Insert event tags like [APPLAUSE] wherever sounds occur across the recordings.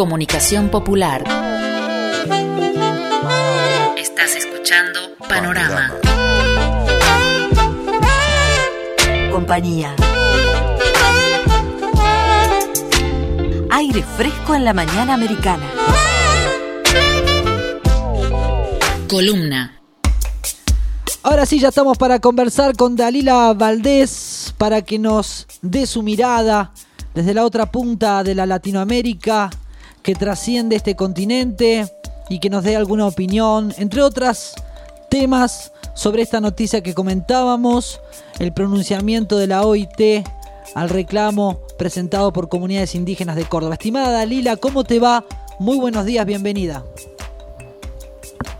Comunicación Popular. Estás escuchando Panorama. Compañía. Aire fresco en la mañana americana. Columna. Ahora sí, ya estamos para conversar con Dalila Valdés para que nos dé su mirada desde la otra punta de la Latinoamérica que trasciende este continente y que nos dé alguna opinión, entre otras temas sobre esta noticia que comentábamos, el pronunciamiento de la OIT al reclamo presentado por comunidades indígenas de Córdoba. Estimada Dalila, ¿cómo te va? Muy buenos días, bienvenida.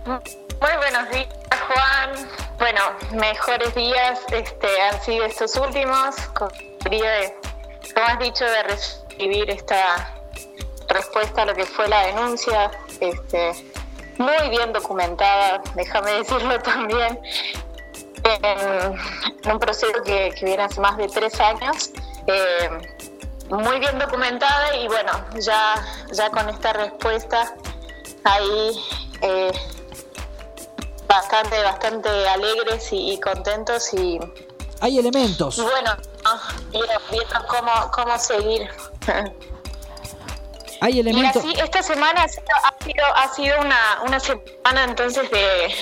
Muy buenos días, Juan. Bueno, mejores días este, han sido estos últimos. Como has dicho, de recibir esta respuesta a lo que fue la denuncia, este, muy bien documentada, déjame decirlo [LAUGHS] también, en un proceso que, viene hace más de tres años. Eh, muy bien documentada y bueno, ya, ya con esta respuesta ahí eh, bastante, bastante alegres y, contentos y... Hay elementos. Y bueno, viendo cómo, cómo seguir. [LAUGHS] Hay elementos. Y así, esta semana ha sido, ha sido, una, una semana entonces de,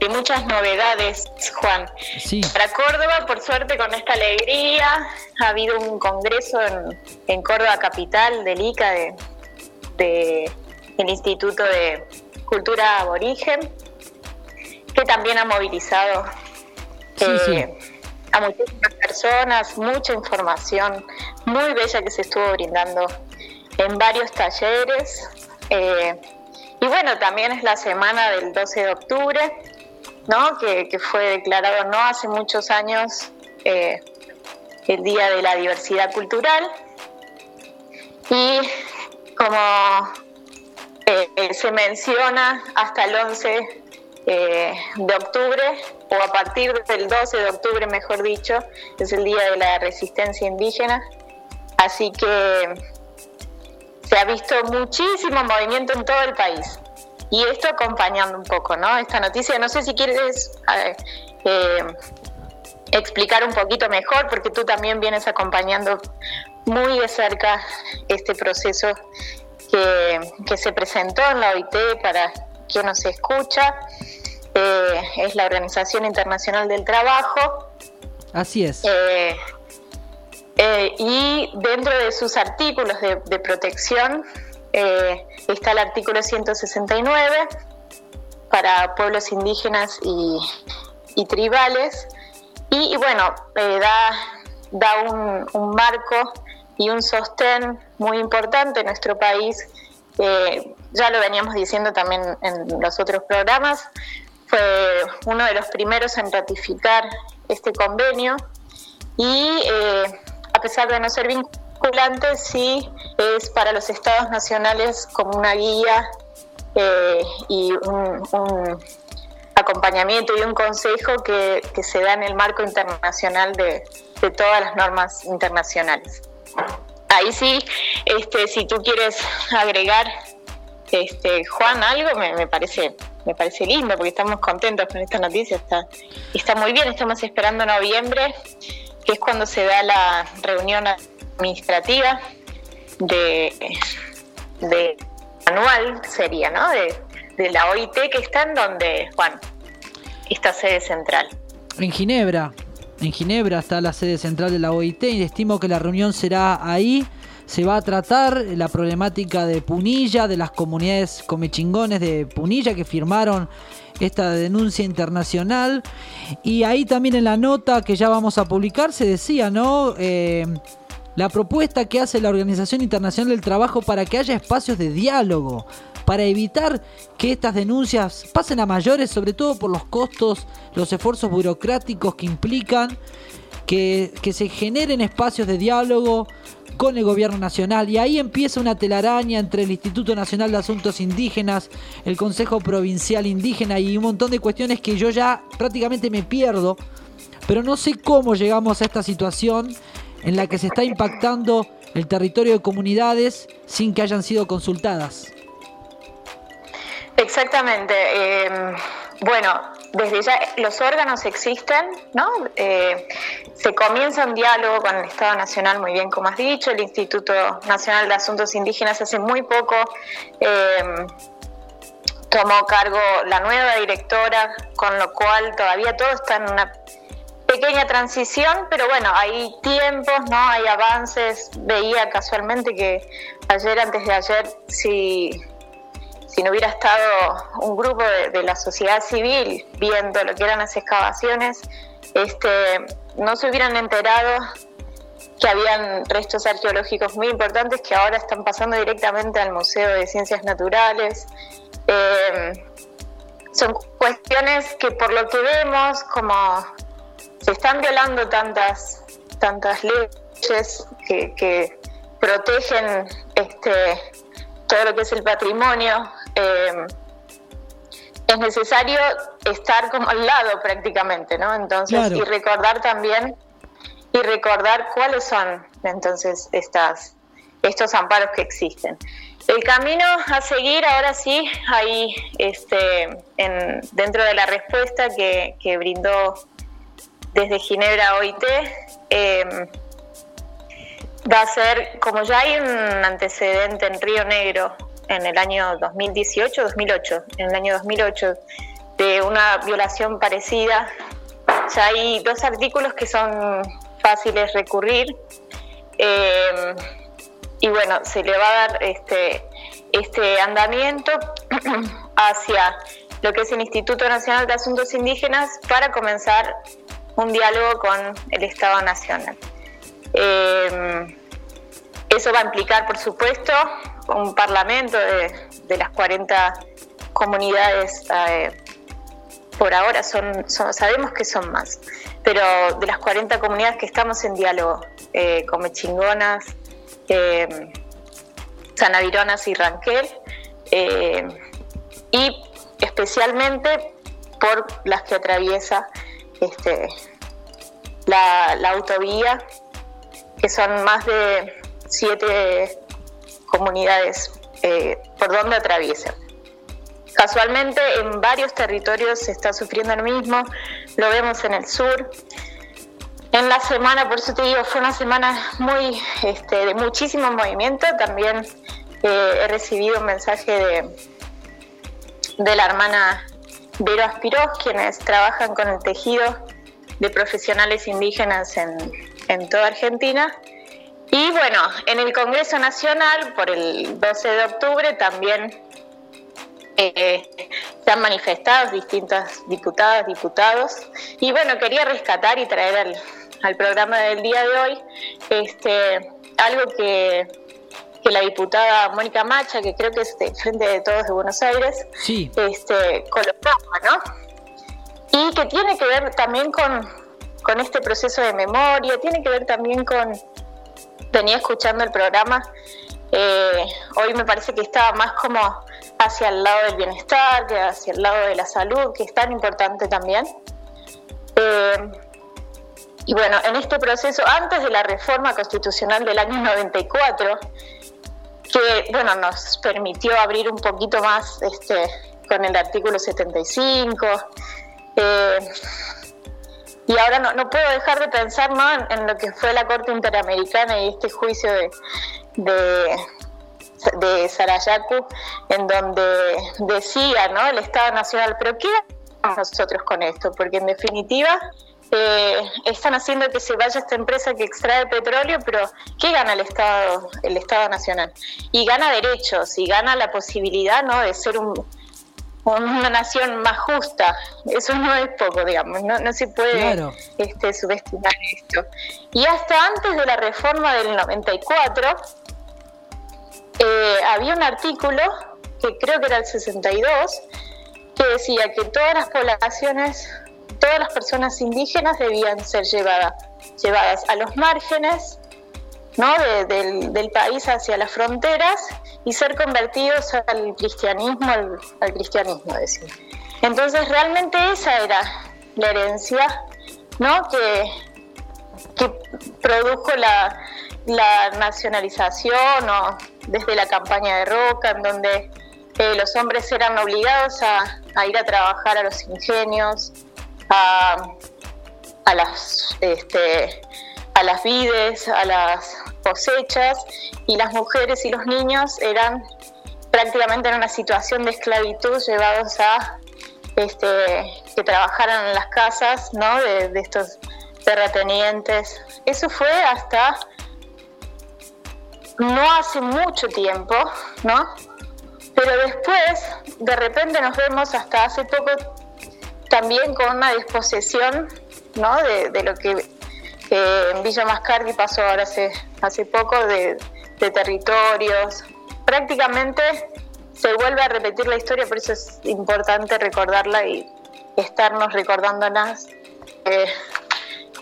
de muchas novedades, Juan. Sí. Para Córdoba, por suerte, con esta alegría, ha habido un congreso en, en Córdoba Capital del ICA, de, de, el Instituto de Cultura Aborigen, que también ha movilizado eh, a muchísimas personas, mucha información muy bella que se estuvo brindando en varios talleres. Eh, y bueno, también es la semana del 12 de octubre, ¿no? que, fue declarado no hace muchos años eh, el Día de la Diversidad Cultural. Y como eh, se menciona, hasta el 11 de octubre, o a partir del 12 de octubre, mejor dicho, es el Día de la Resistencia Indígena. Así que se ha visto muchísimo movimiento en todo el país. Y esto acompañando un poco, ¿no? Esta noticia, no sé si quieres eh, explicar un poquito mejor, porque tú también vienes acompañando muy de cerca este proceso que, se presentó en la OIT para quien nos escucha. Eh, es la Organización Internacional del Trabajo. Así es. Eh, eh, y dentro de sus artículos de, protección eh, está el artículo 169 para pueblos indígenas y, tribales. Y, bueno, eh, da, da un, marco y un sostén muy importante en nuestro país. ya lo veníamos diciendo también en los otros programas. Fue uno de los primeros en ratificar este convenio y a pesar de no ser vinculante, sí es para los estados nacionales como una guía eh, y un, acompañamiento y un consejo que, se da en el marco internacional de, todas las normas internacionales. Ahí sí, este, si tú quieres agregar, este, Juan, algo, me, parece me parece lindo porque estamos contentos con esta noticia, está, está muy bien, estamos esperando noviembre que es cuando se da la reunión administrativa de, anual, sería, ¿no? De, la OIT que está en donde, Juan, esta sede central. En Ginebra, en Ginebra está la sede central de la OIT y estimo que la reunión será ahí. Se va a tratar la problemática de Punilla, de las comunidades comechingones de Punilla que firmaron esta denuncia internacional. Y ahí también en la nota que ya vamos a publicar se decía, ¿no? Eh, la propuesta que hace la Organización Internacional del Trabajo para que haya espacios de diálogo, para evitar que estas denuncias pasen a mayores, sobre todo por los costos, los esfuerzos burocráticos que implican que, se generen espacios de diálogo con el gobierno nacional y ahí empieza una telaraña entre el Instituto Nacional de Asuntos Indígenas, el Consejo Provincial Indígena y un montón de cuestiones que yo ya prácticamente me pierdo, pero no sé cómo llegamos a esta situación en la que se está impactando el territorio de comunidades sin que hayan sido consultadas. Exactamente. Eh, bueno, desde ya los órganos existen, ¿no? Eh, se comienza un diálogo con el Estado Nacional, muy bien como has dicho, el Instituto Nacional de Asuntos Indígenas hace muy poco eh, tomó cargo la nueva directora, con lo cual todavía todo está en una pequeña transición, pero bueno, hay tiempos, ¿no? Hay avances. Veía casualmente que ayer, antes de ayer, si si no hubiera estado un grupo de, la sociedad civil viendo lo que eran las excavaciones, este, no se hubieran enterado que habían restos arqueológicos muy importantes que ahora están pasando directamente al Museo de Ciencias Naturales. Eh, son cuestiones que por lo que vemos, como se están violando tantas, tantas leyes que, protegen este, todo lo que es el patrimonio, eh, es necesario estar como al lado prácticamente, ¿no? Entonces, y recordar también, y recordar cuáles son entonces estas, estos amparos que existen. El camino a seguir ahora sí, ahí este, en, dentro de la respuesta que, que brindó desde Ginebra OIT, eh, va a ser, como ya hay un antecedente en Río Negro en el año 2018-2008, en el año 2008, de una violación parecida, ya hay dos artículos que son fáciles recurrir. Eh, y bueno, se le va a dar este, este andamiento [CLEARS THROAT] hacia lo que es el Instituto Nacional de Asuntos Indígenas para comenzar un diálogo con el Estado Nacional. Eh, eso va a implicar, por supuesto, un parlamento de, las 40 comunidades. Eh, por ahora son, sabemos que son más, pero de las 40 comunidades que estamos en diálogo, eh, como Chingonas, eh, Sanavironas y Ranquel, eh, y especialmente por las que atraviesa este, la autovía que son más de siete comunidades eh, por donde atraviesa. Casualmente en varios territorios se está sufriendo lo mismo, lo vemos en el sur. En la semana, por eso te digo, fue una semana muy este, de muchísimo movimiento. También eh, he recibido un mensaje de, de la hermana Vero Aspiros, quienes trabajan con el tejido de profesionales indígenas en, en toda Argentina. Y bueno, en el Congreso Nacional, por el 12 de octubre, también eh, se han manifestado distintas diputadas, diputados. Y bueno, quería rescatar y traer al, al programa del día de hoy este, algo que, que, la diputada Mónica Macha, que creo que es de Frente de Todos de Buenos Aires, sí. este, colocaba, ¿no? Y que tiene que ver también con, con este proceso de memoria, tiene que ver también con venía escuchando el programa, eh, hoy me parece que estaba más como hacia el lado del bienestar, que hacia el lado de la salud, que es tan importante también. Eh, y bueno, en este proceso, antes de la reforma constitucional del año 94, que bueno, nos permitió abrir un poquito más este, con el artículo 75, eh, y ahora no, no puedo dejar de pensar ¿no? en, lo que fue la Corte Interamericana y este juicio de, de, de Sarayaku, en donde decía ¿no? el Estado Nacional, pero ¿qué nosotros con esto? Porque en definitiva eh, están haciendo que se vaya esta empresa que extrae petróleo, pero ¿qué gana el Estado, el Estado Nacional? Y gana derechos y gana la posibilidad ¿no? de ser un, una nación más justa. Eso no es poco, digamos, no, se puede este, subestimar esto. Y hasta antes de la reforma del 94, eh, había un artículo, que creo que era el 62, que decía que todas las poblaciones, todas las personas indígenas debían ser llevadas, llevadas a los márgenes ¿no? del, país hacia las fronteras y ser convertidos al cristianismo, al, cristianismo, decir. Entonces realmente esa era la herencia ¿no? que, que produjo la, la nacionalización o desde la campaña de Roca, en donde eh, los hombres eran obligados a, ir a trabajar a los ingenios, a, las, este, a las vides, a las cosechas, y las mujeres y los niños eran prácticamente en una situación de esclavitud llevados a este, que trabajaran en las casas ¿no? de, estos terratenientes. Eso fue hasta no hace mucho tiempo, ¿no? Pero después, de repente nos vemos hasta hace poco también con una disposición, ¿no? De, lo que en Villa Mascardi pasó ahora hace, hace poco de, territorios. Prácticamente se vuelve a repetir la historia, por eso es importante recordarla y estarnos recordándolas eh,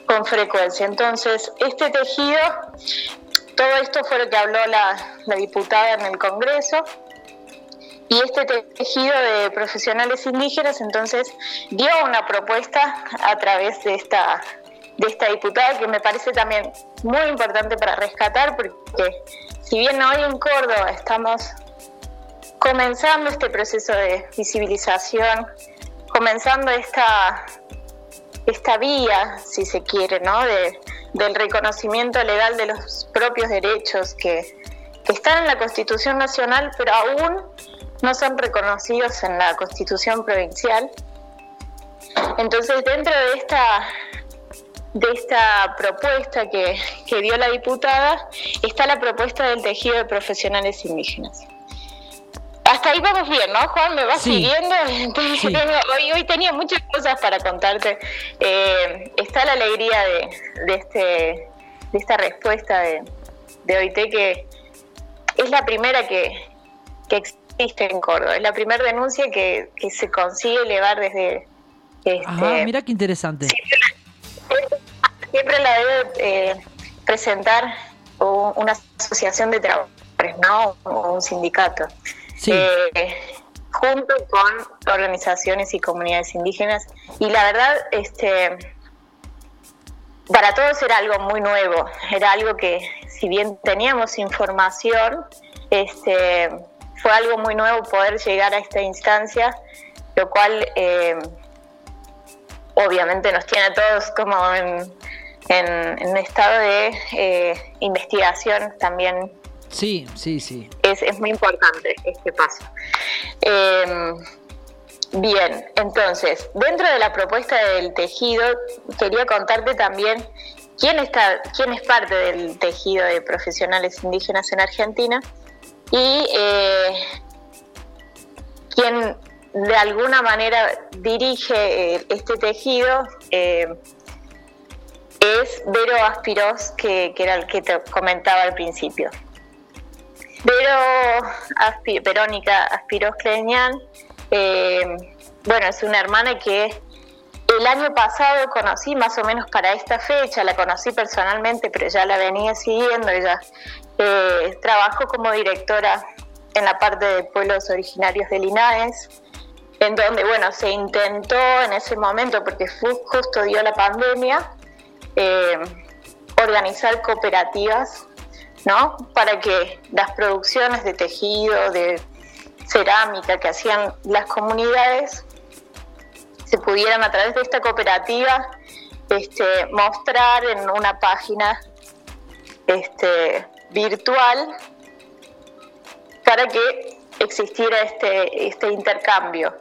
con frecuencia. Entonces, este tejido todo esto fue lo que habló la, diputada en el Congreso. Y este tejido de profesionales indígenas entonces dio una propuesta a través de esta, de esta diputada que me parece también muy importante para rescatar porque si bien hoy en Córdoba estamos comenzando este proceso de visibilización, comenzando esta, esta vía, si se quiere, ¿no? de, del reconocimiento legal de los propios derechos que, están en la Constitución Nacional, pero aún no son reconocidos en la Constitución Provincial. Entonces, dentro de esta, de esta propuesta que, dio la diputada, está la propuesta del tejido de profesionales indígenas. Hasta ahí vamos bien, ¿no, Juan? ¿Me vas siguiendo? hoy, hoy tenía muchas cosas para contarte. Eh, está la alegría de, de, este, de esta respuesta de, de OIT que es la primera que, que existe en Córdoba. Es la primera denuncia que, que se consigue elevar desde... Este, mira qué interesante. Siempre, la debe eh, presentar una asociación de trabajadores, ¿no? O un sindicato. Eh, junto con organizaciones y comunidades indígenas. Y la verdad, este, para todos era algo muy nuevo, era algo que si bien teníamos información, este, fue algo muy nuevo poder llegar a esta instancia, lo cual eh, obviamente nos tiene a todos como en, un estado de eh, investigación también Sí, sí, sí. Es, es muy importante este paso. Em, bien, entonces, dentro de la propuesta del tejido, quería contarte también quién, está, quién es parte del tejido de profesionales indígenas en Argentina y eh, quién de alguna manera dirige eh, este tejido eh, es Vero Aspiros, que, era el que te comentaba al principio. Pero Verónica Aspiros Cleñán, eh, bueno, es una hermana que el año pasado conocí más o menos para esta fecha, la conocí personalmente, pero ya la venía siguiendo, ella eh, trabajó como directora en la parte de pueblos originarios de Linares, en donde, bueno, se intentó en ese momento, porque justo dio la pandemia, eh, organizar cooperativas ¿no? Para que las producciones de tejido, de cerámica que hacían las comunidades se pudieran a través de esta cooperativa este, mostrar en una página este, virtual para que existiera este, este intercambio.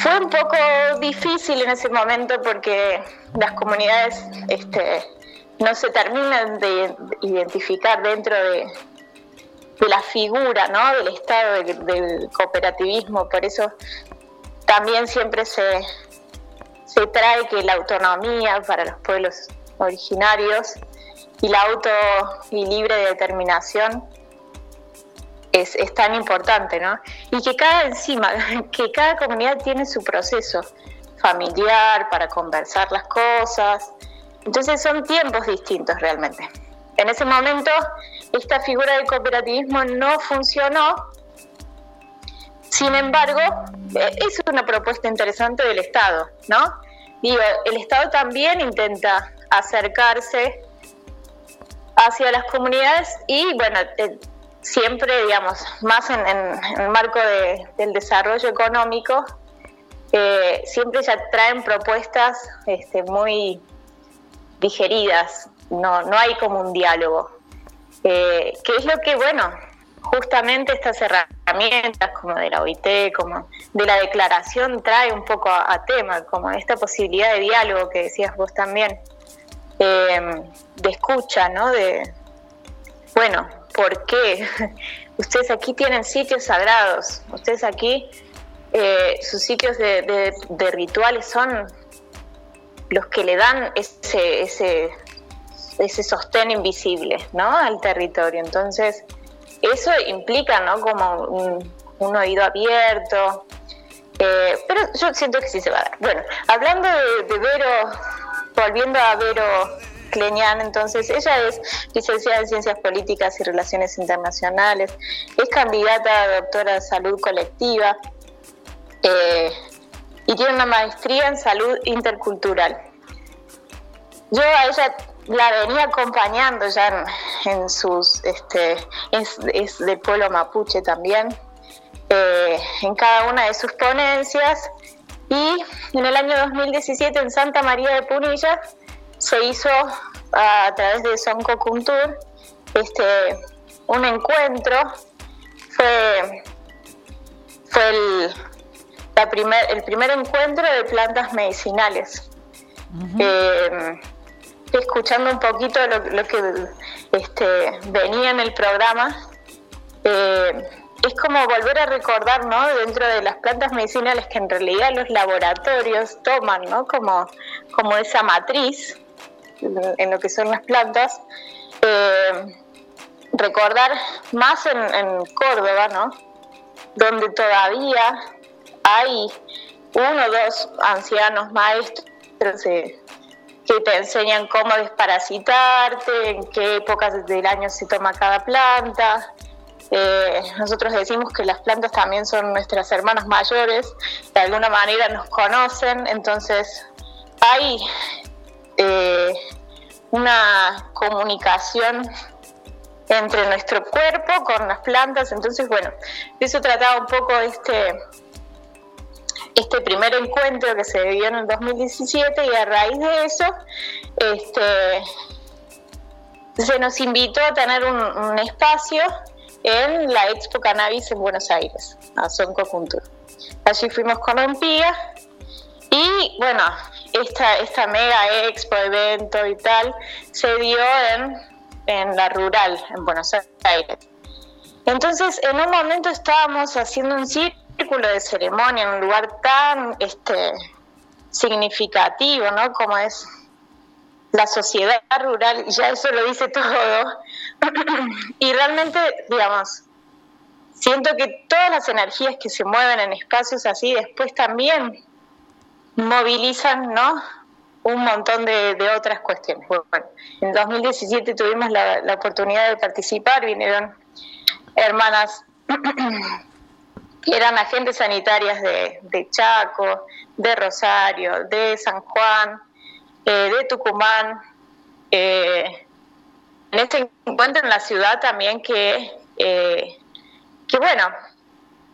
Fue un poco difícil en ese momento porque las comunidades este, no se terminan de identificar dentro de, la figura ¿no? del Estado, del, cooperativismo, por eso también siempre se, se trae que la autonomía para los pueblos originarios y la auto y libre determinación es, es, tan importante, ¿no? Y que cada encima, [LAUGHS] que cada comunidad tiene su proceso familiar para conversar las cosas, entonces son tiempos distintos realmente. En ese momento esta figura del cooperativismo no funcionó, sin embargo eh, es una propuesta interesante del Estado, ¿no? Digo, el Estado también intenta acercarse hacia las comunidades y bueno, eh, siempre, digamos, más en, el marco del desarrollo económico, eh, siempre ya traen propuestas este, muy digeridas, no, no hay como un diálogo. Eh, que es lo que, bueno, justamente estas herramientas como de la OIT, como de la declaración, trae un poco a, tema, como esta posibilidad de diálogo que decías vos también, eh, de escucha, ¿no? De, bueno, ¿por qué? [LAUGHS] Ustedes aquí tienen sitios sagrados, ustedes aquí, eh, sus sitios de, rituales son los que le dan ese, ese, ese sostén invisible, ¿no? Al territorio. Entonces, eso implica, ¿no? Como un, oído abierto. Eh, pero yo siento que sí se va a dar. Bueno, hablando de, Vero, volviendo a Vero Cleñán, entonces ella es licenciada en Ciencias Políticas y Relaciones Internacionales, es candidata a doctora de salud colectiva eh, y tiene una maestría en salud intercultural. Yo a ella la venía acompañando ya en, sus, este, es, es, del pueblo mapuche también, eh, en cada una de sus ponencias. Y en el año 2017 en Santa María de Punilla se hizo a, través de Sonco Kuntur este, un encuentro. Fue, fue el, la primer, el primer encuentro de plantas medicinales escuchando un poquito lo, que este, venía en el programa, eh, es como volver a recordar, ¿no? Dentro de las plantas medicinales que en realidad los laboratorios toman, ¿no? Como, como esa matriz en lo que son las plantas. Eh, recordar más en, Córdoba, ¿no? Donde todavía hay uno o dos ancianos maestros de, que te enseñan cómo desparasitarte, en qué épocas del año se toma cada planta. Eh, nosotros decimos que las plantas también son nuestras hermanas mayores, de alguna manera nos conocen, entonces hay eh, una comunicación entre nuestro cuerpo con las plantas, entonces bueno, de eso trataba un poco este este primer encuentro que se dio en el 2017 y a raíz de eso este, se nos invitó a tener un, espacio en la Expo Cannabis en Buenos Aires, a Sonco Allí fuimos con Ompía y bueno, esta, esta mega expo, evento y tal, se dio en, en la rural, en Buenos Aires. Entonces, en un momento estábamos haciendo un círculo de ceremonia en un lugar tan este, significativo, ¿no? Como es la sociedad rural, ya eso lo dice todo. [CLEARS THROAT] y realmente, digamos, siento que todas las energías que se mueven en espacios así después también movilizan, ¿no? Un montón de, otras cuestiones. Bueno, en 2017 tuvimos la, oportunidad de participar, vinieron hermanas [CLEARS THROAT] eran agentes sanitarias de, Chaco, de Rosario, de San Juan, eh, de Tucumán. Eh, en este encuentro en la ciudad también que, eh, que bueno,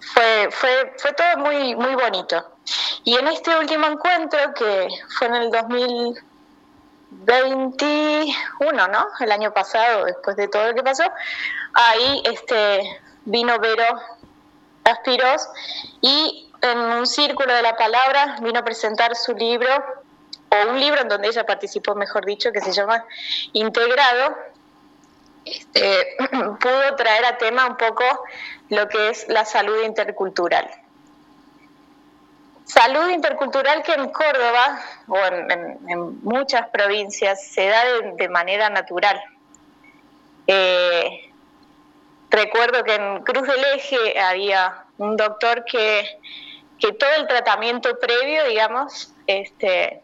fue, fue, fue todo muy, muy bonito. Y en este último encuentro, que fue en el 2021, ¿no? El año pasado, después de todo lo que pasó, ahí este, vino Vero Aspiros y en un círculo de la palabra vino a presentar su libro, o un libro en donde ella participó, mejor dicho, que se llama Integrado. Este, [CLEARS THROAT] pudo traer a tema un poco lo que es la salud intercultural. Salud intercultural que en Córdoba o en, muchas provincias se da de, manera natural. Eh, Recuerdo que en Cruz del Eje había un doctor que, que todo el tratamiento previo, digamos, este,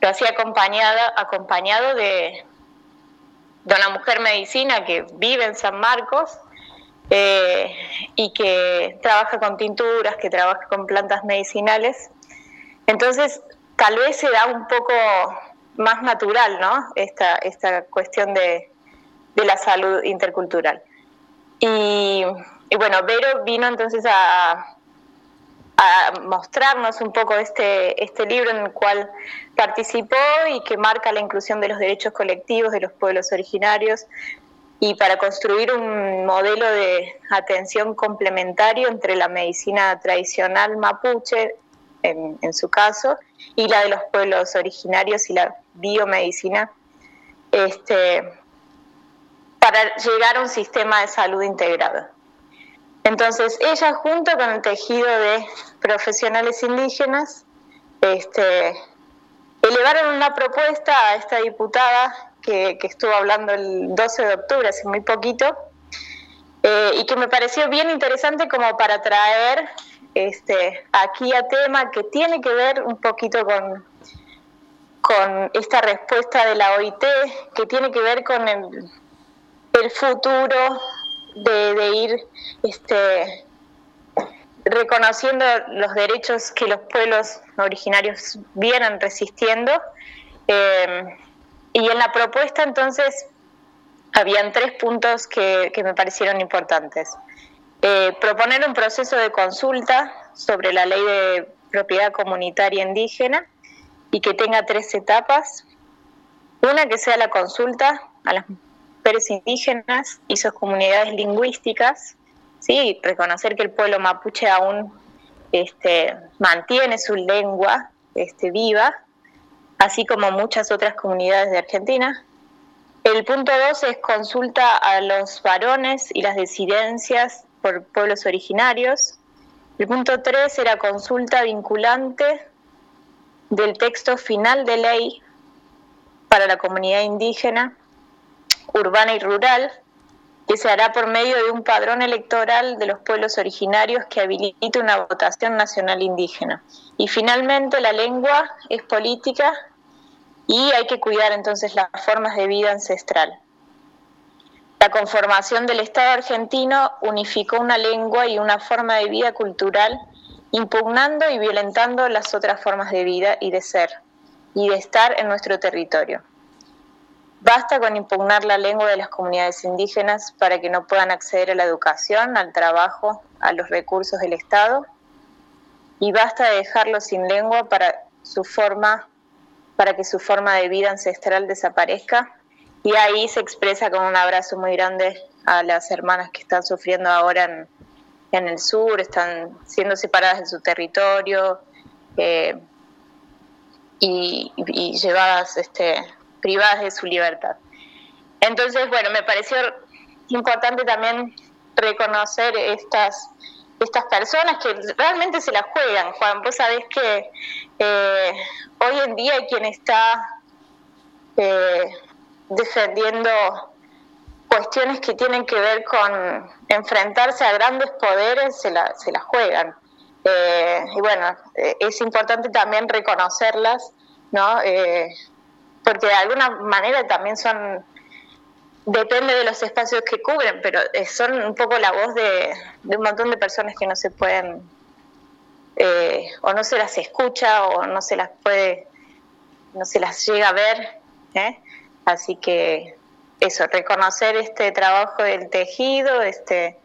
lo hacía acompañada, acompañado de, de una mujer medicina que vive en San Marcos eh, y que trabaja con tinturas, que trabaja con plantas medicinales. Entonces, tal vez se da un poco más natural, ¿no? Esta, esta cuestión de, de la salud intercultural. Y, bueno, Vero vino entonces a, a mostrarnos un poco este, este libro en el cual participó y que marca la inclusión de los derechos colectivos de los pueblos originarios y para construir un modelo de atención complementario entre la medicina tradicional mapuche, en, su caso, y la de los pueblos originarios y la biomedicina, este, para llegar a un sistema de salud integrado. Entonces, ella junto con el tejido de profesionales indígenas, este, elevaron una propuesta a esta diputada que, estuvo hablando el 12 de octubre, hace muy poquito, eh, y que me pareció bien interesante como para traer este, aquí a tema que tiene que ver un poquito con, con esta respuesta de la OIT, que tiene que ver con el, futuro de, ir este, reconociendo los derechos que los pueblos originarios vienen resistiendo. Eh, y en la propuesta entonces habían tres puntos que, me parecieron importantes. Eh, proponer un proceso de consulta sobre la ley de propiedad comunitaria indígena y que tenga tres etapas. Una que sea la consulta a las mujeres indígenas y sus comunidades lingüísticas, ¿sí? reconocer que el pueblo mapuche aún este, mantiene su lengua este, viva, así como muchas otras comunidades de Argentina. El punto dos es consulta a los varones y las disidencias por pueblos originarios. El punto tres era consulta vinculante del texto final de ley para la comunidad indígena, urbana y rural, que se hará por medio de un padrón electoral de los pueblos originarios que habilite una votación nacional indígena. Y finalmente la lengua es política y hay que cuidar entonces las formas de vida ancestral. La conformación del Estado argentino unificó una lengua y una forma de vida cultural, impugnando y violentando las otras formas de vida y de ser y de estar en nuestro territorio. Basta con impugnar la lengua de las comunidades indígenas para que no puedan acceder a la educación, al trabajo, a los recursos del Estado. Y basta de dejarlos sin lengua para su forma para que su forma de vida ancestral desaparezca. Y ahí se expresa con un abrazo muy grande a las hermanas que están sufriendo ahora en, en el sur, están siendo separadas de su territorio eh, y, y, llevadas este, privadas de su libertad. Entonces, bueno, me pareció importante también reconocer estas, estas personas que realmente se las juegan. Juan, vos sabés que eh, hoy en día quien está eh, defendiendo cuestiones que tienen que ver con enfrentarse a grandes poderes se la, se la juegan. Eh, y bueno, es importante también reconocerlas, ¿no? porque de alguna manera también son, depende de los espacios que cubren, pero eh, son un poco la voz de, un montón de personas que no se pueden, eh, o no se las escucha, o no se las puede, no se las llega a ver. ¿eh? Así que eso, reconocer este trabajo del tejido, este,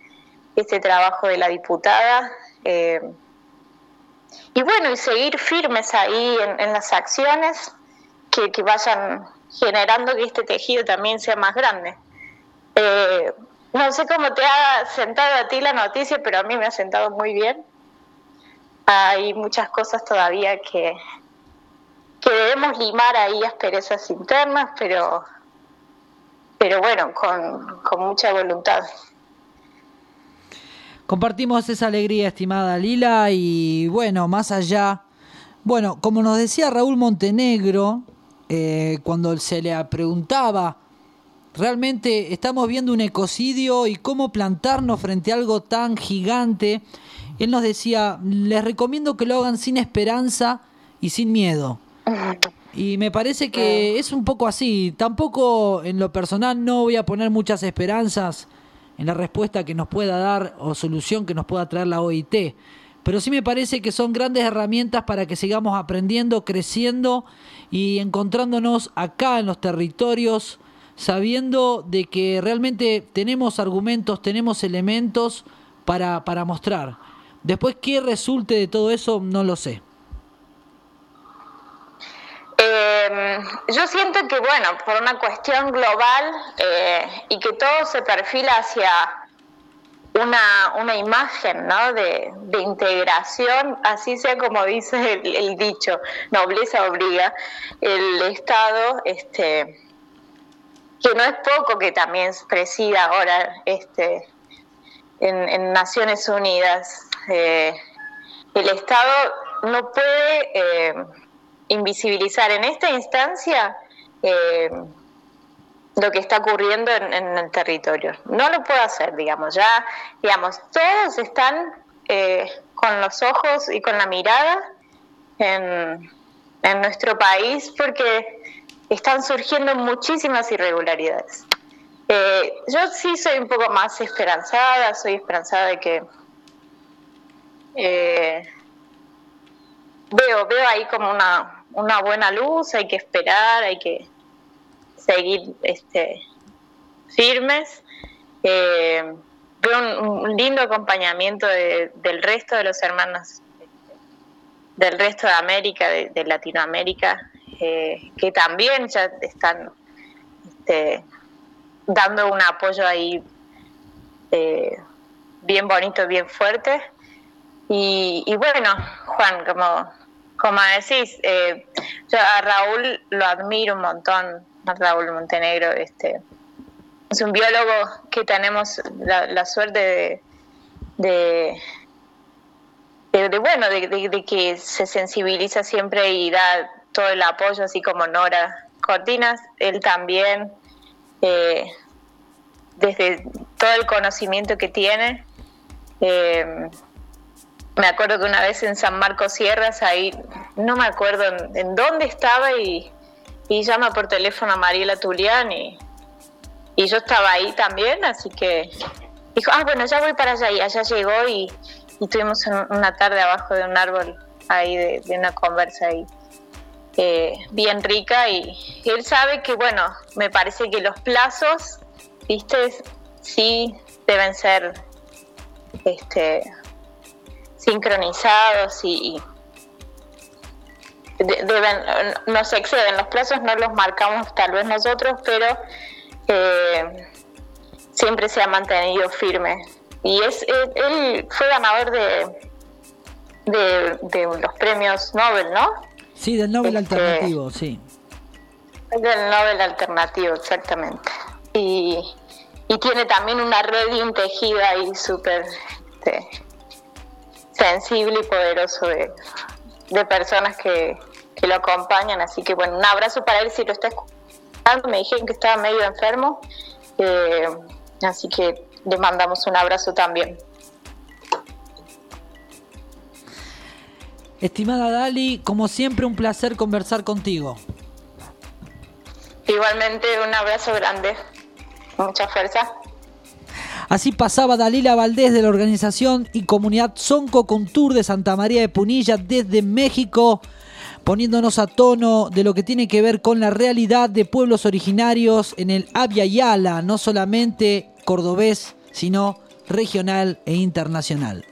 este trabajo de la diputada. y bueno, y seguir firmes ahí en las acciones que, vayan generando que este tejido también sea más grande. Eh, no sé cómo te ha sentado a ti la noticia, pero a mí me ha sentado muy bien. Hay muchas cosas todavía que, que debemos limar ahí asperezas internas, pero, pero bueno, con, con mucha voluntad. Compartimos esa alegría, estimada Lila, y bueno, más allá, bueno, como nos decía Raúl Montenegro, eh, cuando se le preguntaba, realmente estamos viendo un ecocidio y cómo plantarnos frente a algo tan gigante, él nos decía, les recomiendo que lo hagan sin esperanza y sin miedo. Y me parece que es un poco así. Tampoco en lo personal no voy a poner muchas esperanzas en la respuesta que nos pueda dar o solución que nos pueda traer la OIT. Pero sí me parece que son grandes herramientas para que sigamos aprendiendo, creciendo y encontrándonos acá en los territorios sabiendo de que realmente tenemos argumentos, tenemos elementos para, para mostrar. Después, ¿qué resulte de todo eso? No lo sé. Eh, yo siento que, bueno, por una cuestión global eh, y que todo se perfila hacia una, una imagen ¿no? de, de integración, así sea como dice el, dicho, nobleza obliga, el Estado, este, que no es poco que también presida ahora este, en, en Naciones Unidas. Eh, el Estado no puede eh, invisibilizar en esta instancia eh, lo que está ocurriendo en, en, el territorio. No lo puede hacer, digamos, ya, digamos, todos están eh, con los ojos y con la mirada en, en, nuestro país porque están surgiendo muchísimas irregularidades. Eh, yo sí soy un poco más esperanzada, soy esperanzada de que eh, veo, veo ahí como una, una buena luz, hay que esperar, hay que seguir este, firmes. Eh, veo un, lindo acompañamiento de, del resto de los hermanos del resto de América, de, Latinoamérica, eh, que también ya están este, dando un apoyo ahí eh, bien bonito, bien fuerte. Y, bueno, Juan, como, como decís, eh, yo a Raúl lo admiro un montón, Raúl Montenegro, este, es un biólogo que tenemos la, suerte de, de, bueno, de, que se sensibiliza siempre y da todo el apoyo, así como Nora Cortinas, él también, eh, desde todo el conocimiento que tiene. Eh, me acuerdo que una vez en San Marcos Sierras, ahí no me acuerdo en dónde estaba y, y, llama por teléfono a Mariela Tulián y, yo estaba ahí también, así que dijo, ah, bueno, ya voy para allá y allá llegó y, y tuvimos una tarde abajo de un árbol ahí de, una conversa ahí. Eh, bien rica. Y, él sabe que, bueno, me parece que los plazos, viste, sí deben ser este, sincronizados y deben, no se exceden los plazos, no los marcamos tal vez nosotros, pero eh, siempre se ha mantenido firme. Y es, él, él fue ganador de, de, de, los premios Nobel, ¿no? Sí, del Nobel este, alternativo, sí. Del Nobel alternativo, exactamente. Y, y tiene también una red bien tejida y súper este, sensible y poderoso de, de personas que, que, lo acompañan. Así que bueno, un abrazo para él si lo está escuchando. Me dijeron que estaba medio enfermo, eh, así que le mandamos un abrazo también. Estimada Dali, como siempre un placer conversar contigo. Igualmente un abrazo grande, mucha fuerza. Así pasaba Dalila Valdés de la organización y comunidad Sonco Contour de Santa María de Punilla desde México, poniéndonos a tono de lo que tiene que ver con la realidad de pueblos originarios en el Abya Yala, no solamente cordobés, sino regional e internacional.